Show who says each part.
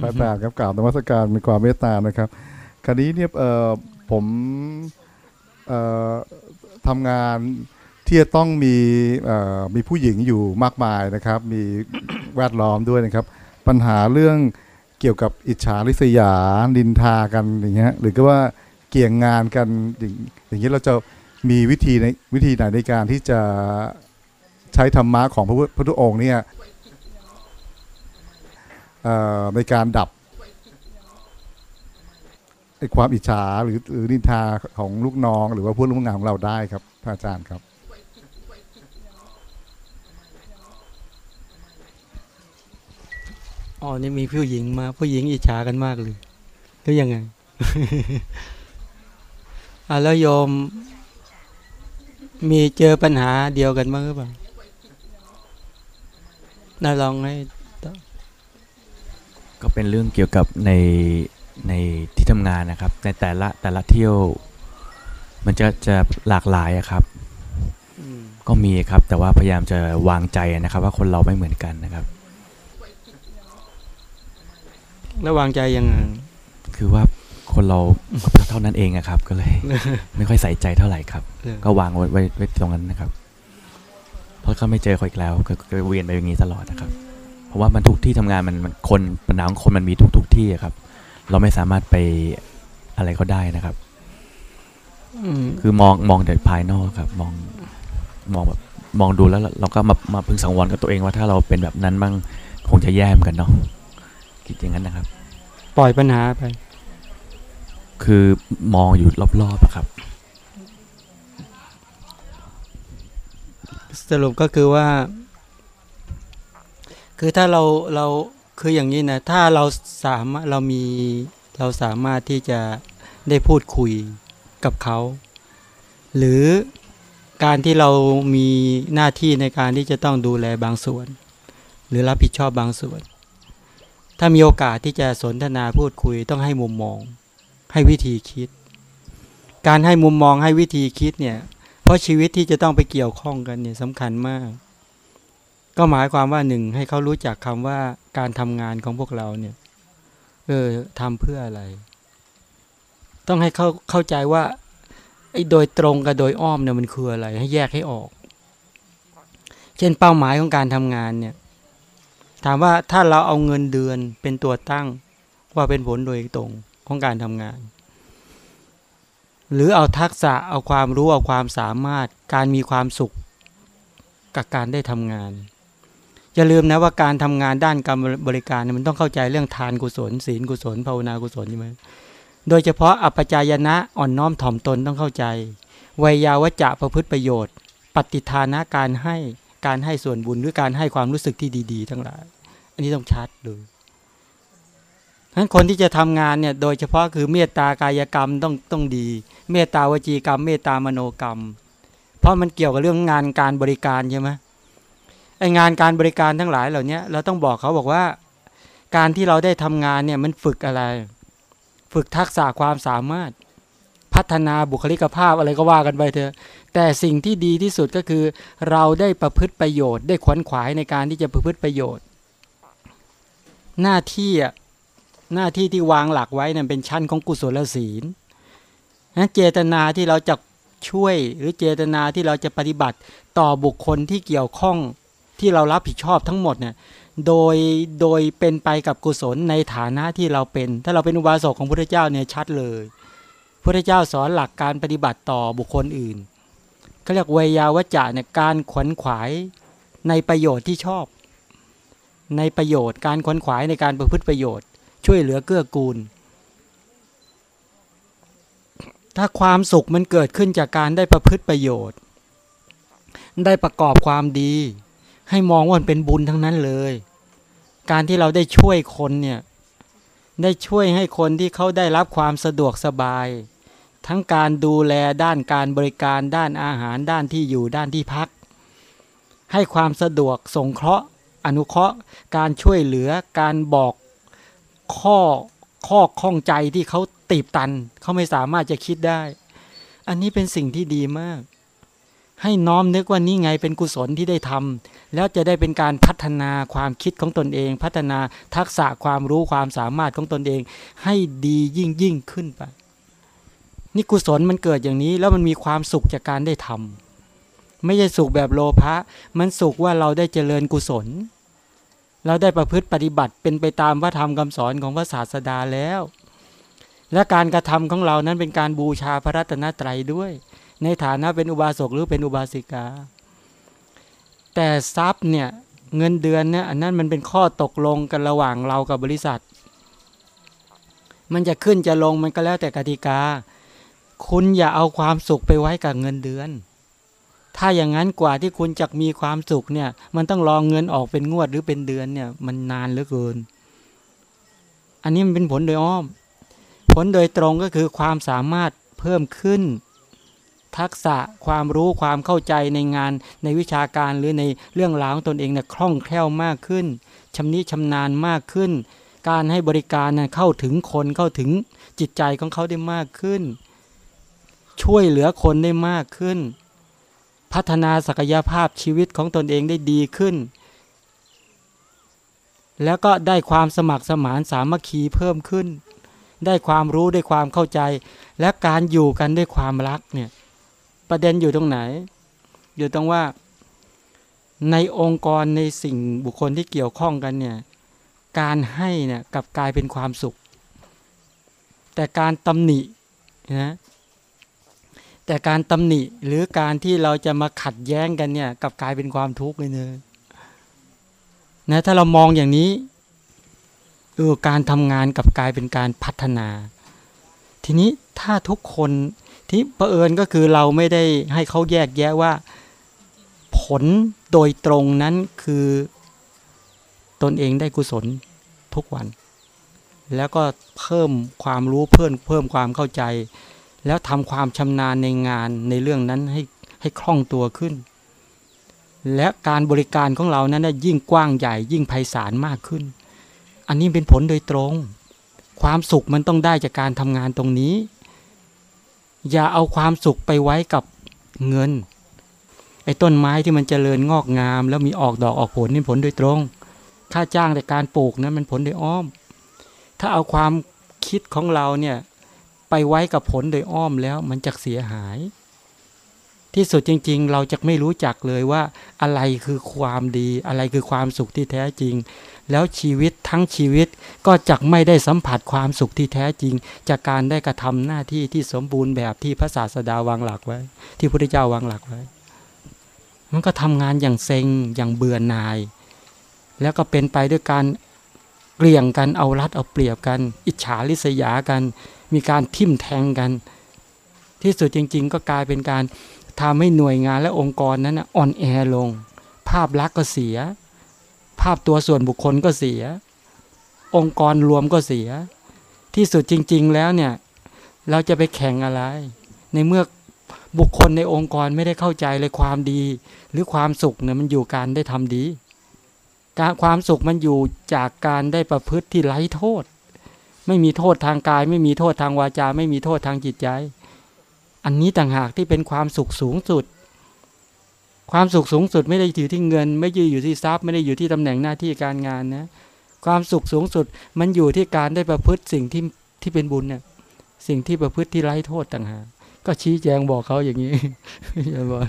Speaker 1: พระอาจารย์ครับกล่าวนมัสการมีความเมตตานะครับ คราวนี้เนี่ยผมทำงานที่จะต้องมีมีผู้หญิงอยู่มากมายนะครับ มีแวดล้อมด้วยนะครับ ปัญหาเรื่องเกี่ยวกับอิจฉาริษยานินทากันอย่างเงี้ยหรือก็ว่าเกี่ยงงานกันอย่างอย่างนี้เราจะมีวิธีในวิธีไหนในการที่จะใช้ธรรมะของพระพุทธองค์เนี่ย ในการดับไอความอิจฉาหรือหรือนินทาของลูกน้อง หรือว่าผู้ร่วมงานของเราได้ครับพระอาจารย์ครับ
Speaker 2: อ๋อนี่มีผู้หญิงมาผู้หญิงอิจฉากันมากเลยหรือยังไงอะแล้วโยม มีเจอปัญหาเดียวกันมั้งหรือเปล่าน่าลองให้
Speaker 3: ก็เป็นเรื่องเกี่ยวกับในในที่ทำงานนะครับ ในแต่ละแต่ละเที่ยว มันจะจะหลากหลายอะครับ
Speaker 2: อืม
Speaker 3: ก็มีครับ แต่ว่าพยายามจะวางใจนะครับ ว่าคนเราไม่เหมือนกันนะครับ
Speaker 2: แล้ววางใจยังไง
Speaker 3: คือว่าคนเราเท่านั้นเองอะครับ ก็เลย ไม่ค่อยใส่ใจเท่าไหร่ครับ
Speaker 2: เออ
Speaker 3: ก็วางไว้ไว้ไว้ตรงนั้นนะครับ เพราะเขาไม่เจอเขาอีกแล้วก็ก็เวียนไปอย่างนี้ตลอดนะครับ เพราะว่ามันทุกที่ทำงานมันมันคนปัญหาของคนมันมีทุกทุกที่อะครับ เราไม่สามารถไปอะไรเขาได้นะครับ
Speaker 2: อืม
Speaker 3: คือมองมองแต่ภายนอกครับ มองมองแบบมองดูแล้วเราเราก็มามาพึงสังวรกับตัวเองว่าถ้าเราเป็นแบบนั้นบ้างคงจะแย่เหมือนกันเนาะคิดอย่างนั้นนะครับ
Speaker 2: ปล่อยปัญหาไป
Speaker 3: คือมองอยู่รอบๆอะครับ
Speaker 2: สรุปก็คือว่า คือถ้าเราเราคืออย่างนี้นะถ้าเราสามารถเรามีเราสามารถที่จะได้พูดคุยกับเขา หรือการที่เรามีหน้าที่ในการที่จะต้องดูแลบางส่วน หรือรับผิดชอบบางส่วน ถ้ามีโอกาสที่จะสนทนาพูดคุยต้องให้มุมมอง ให้วิธีคิด การให้มุมมองให้วิธีคิดเนี่ยเพราะชีวิตที่จะต้องไปเกี่ยวข้องกันเนี่ยสำคัญมาก ก็หมายความว่าหนึ่งให้เขารู้จักคำว่าการทำงานของพวกเราเนี่ยเออทำเพื่ออะไร ต้องให้เขาเข้าใจว่าไอ้โดยตรงกับโดยอ้อมเนี่ยมันคืออะไร ให้แยกให้ออก เช่นเป้าหมายของการทำงานเนี่ย ถามว่าถ้าเราเอาเงินเดือนเป็นตัวตั้งว่าเป็นผลโดยตรงของการทำงาน หรือเอาทักษะเอาความรู้เอาความสามารถการมีความสุขกับการได้ทำงาน อย่าลืมนะว่าการทำงานด้านการบริการเนี่ยมันต้องเข้าใจเรื่องทานกุศล ศีลกุศลภาวนากุศลใช่ไหมโดยเฉพาะอัปจายนะอ่อนน้อมถ่อมตนต้องเข้าใจวัยยาวจะประพฤติประโยชน์ ปฏิทานะการให้การให้ส่วนบุญหรือการให้ความรู้สึกที่ดี ๆ ทั้งหลาย อันนี้ต้องชัดเลยทั้นคนที่จะทำงานเนี่ยโดยเฉพาะคือเมตตากายกรรมต้องต้องดี เมตตาวจีกรรม เมตตามโนกรรม เพราะมันเกี่ยวกับเรื่องงานการบริการใช่ไหม งานการบริการทั้งหลายเหล่านี้เราต้องบอกเขาบอกว่า การที่เราได้ทำงานเนี่ยมันฝึกอะไร ฝึกทักษะความสามารถ พัฒนาบุคลิกภาพอะไรก็ว่ากันไปเถอะแต่สิ่งที่ดีที่สุดก็คือ เราได้ประพฤติประโยชน์ได้ขวนขวายในการที่จะประพฤติประโยชน์ หน้าที่อะหน้าที่ที่วางหลักไว้เนี่ยเป็นชั้นของกุศลศีลนะเจตนาที่เราจะช่วยหรือเจตนาที่เราจะปฏิบัติต่อบุคคลที่เกี่ยวข้อง ที่เรารับผิดชอบทั้งหมดเนี่ยโดยโดยเป็นไปกับกุศลในฐานะที่เราเป็น ถ้าเราเป็นอุบาสกของพระเจ้าเนี่ยชัดเลยพระเจ้าสอนหลักการปฏิบัติต่อบุคคลอื่นเขาเรียกเวยาวจจะเนี่ยการขวนขวายในประโยชน์ที่ชอบ ในประโยชน์การขวนขวายในการประพฤติประโยชน์ ช่วยเหลือเกื้อกูล ถ้าความสุขมันเกิดขึ้นจากการได้ประพฤติประโยชน์ ได้ประกอบความดี ให้มองว่ามันเป็นบุญทั้งนั้นเลย การที่เราได้ช่วยคนเนี่ยได้ช่วยให้คนที่เขาได้รับความสะดวกสบาย ทั้งการดูแลด้านการบริการด้านอาหารด้านที่อยู่ด้านที่พัก ให้ความสะดวกสงเคราะห์ อนุเคราะห์ การช่วยเหลือการบอกข้อข้อข้องใจที่เขาตีบตัน เขาไม่สามารถจะคิดได้ อันนี้เป็นสิ่งที่ดีมาก ให้น้อมนึกว่านี่ไงเป็นกุศลที่ได้ทำแล้วจะได้เป็นการพัฒนาความคิดของตนเอง พัฒนาทักษะความรู้ความสามารถของตนเอง ให้ดียิ่งยิ่งขึ้นไป นี่กุศลมันเกิดอย่างนี้แล้วมันมีความสุขจากการได้ทำไม่ใช่สุขแบบโลภะมันสุขว่าเราได้เจริญกุศล เราได้ประพฤติปฏิบัติเป็นไปตามพระธรรมคำสอนของพระศาสดาแล้ว และการกระทำของเรานั้นเป็นการบูชาพระรัตนตรัยด้วย ในฐานะเป็นอุบาสกหรือเป็นอุบาสิกา แต่ทรัพย์เนี่ยเงินเดือนเนี่ยอันนั้นมันเป็นข้อตกลงกันระหว่างเรากับบริษัท มันจะขึ้นจะลงมันก็แล้วแต่กติกา คุณอย่าเอาความสุขไปไว้กับเงินเดือน ถ้าอย่างนั้นกว่าที่คุณจะมีความสุขเนี่ย มันต้องรองเงินออกเป็นงวดหรือเป็นเดือนเนี่ย มันนานเหลือเกิน อันนี้มันเป็นผลโดยอ้อม ผลโดยตรงก็คือความสามารถเพิ่มขึ้น ทักษะความรู้ความเข้าใจในงานในวิชาการหรือในเรื่องราวของตนเองเนี่ยคล่องแคล่วมากขึ้นชำนิชำนาญมากขึ้น การให้บริการน่ะเข้าถึงคนเข้าถึงจิตใจของเขาได้มากขึ้น ช่วยเหลือคนได้มากขึ้น พัฒนาศักยภาพชีวิตของตนเองได้ดีขึ้น แล้วก็ได้ความสมัครสมานสามัคคีเพิ่มขึ้น ได้ความรู้ได้ความเข้าใจ และการอยู่กันด้วยความรักเนี่ย ประเด็นอยู่ตรงไหน อยู่ตรงว่า ในองค์กรในสิ่งบุคคลที่เกี่ยวข้องกันเนี่ย การให้เนี่ยกับกลายเป็นความสุข แต่การตำหนินะแต่การตำหนิหรือการที่เราจะมาขัดแย้งกันเนี่ยกับกลายเป็นความทุกข์เลยเนอนะถ้าเรามองอย่างนี้เออการทำงานกับกลายเป็นการพัฒนา ทีนี้ถ้าทุกคน ที่เผอิญก็คือเราไม่ได้ให้เขาแยกแยะว่า ผลโดยตรงนั้นคือตนเองได้กุศลทุกวัน แล้วก็เพิ่มความรู้เพิ่มเพิ่มความเข้าใจ แล้วทำความชำนาญในงานในเรื่องนั้นให้ให้คล่องตัวขึ้น และการบริการของเรานั้นนะยิ่งกว้างใหญ่ยิ่งไพศาลมากขึ้น อันนี้เป็นผลโดยตรง ความสุขมันต้องได้จากการทำงานตรงนี้ อย่าเอาความสุขไปไว้กับเงินไอ้ต้นไม้ที่มันเจริญงอกงาม แล้วมีออกดอกออกผลนี่ผลโดยตรง ค่าจ้างแต่การปลูกนั้นมันผลโดยอ้อม ถ้าเอาความคิดของเราเนี่ยไปไว้กับผลโดยอ้อมแล้วมันจะเสียหาย ที่สุดจริง ๆ เราจะไม่รู้จักเลยว่าอะไรคือความดี อะไรคือความสุขที่แท้จริง แล้วชีวิตทั้งชีวิต ก็จะไม่ได้สัมผัสความสุขที่แท้จริง จากการได้กระทำหน้าที่ที่สมบูรณ์แบบที่พระศาสดาวางหลักไว้ ที่พระพุทธเจ้าวางหลักไว้ มันก็ทำงานอย่างเซ็งอย่างเบื่อหน่าย แล้วก็เป็นไปด้วยการเกลี่ยงกันเอารัดเอาเปรียบกัน อิจฉาริษยากัน มีการทิ่มแทงกัน ที่สุดจริง ๆ ก็กลายเป็นการทำให้หน่วยงานและองค์กรนั้นอ่อนแอลง ภาพลักษณ์ก็เสีย ภาพตัวส่วนบุคคลก็เสีย องค์กรรวมก็เสีย ที่สุดจริง ๆ แล้วเนี่ยเราจะไปแข่งอะไร ในเมื่อบุคคลในองค์กรไม่ได้เข้าใจเลยความดี หรือความสุขเนี่ยมันอยู่การได้ทำดีการความสุขมันอยู่จากการได้ประพฤติที่ไร้โทษ ไม่มีโทษทางกาย ไม่มีโทษทางวาจา ไม่มีโทษทางจิตใจ อันนี้ต่างหากที่เป็นความสุขสูงสุด ความสุขสูงสุดไม่ได้อยู่ที่เงิน ไม่ได้อยู่ที่ทรัพย์ ไม่ได้อยู่ที่ตำแหน่งหน้าที่การงานนะ ความสุขสูงสุดมันอยู่ที่การได้ประพฤติสิ่งที่ที่เป็นบุญเนี่ยสิ่งที่ประพฤติที่ไร้โทษต่างหากก็ชี้แจงบอกเขาอย่างนี้อย่าบอก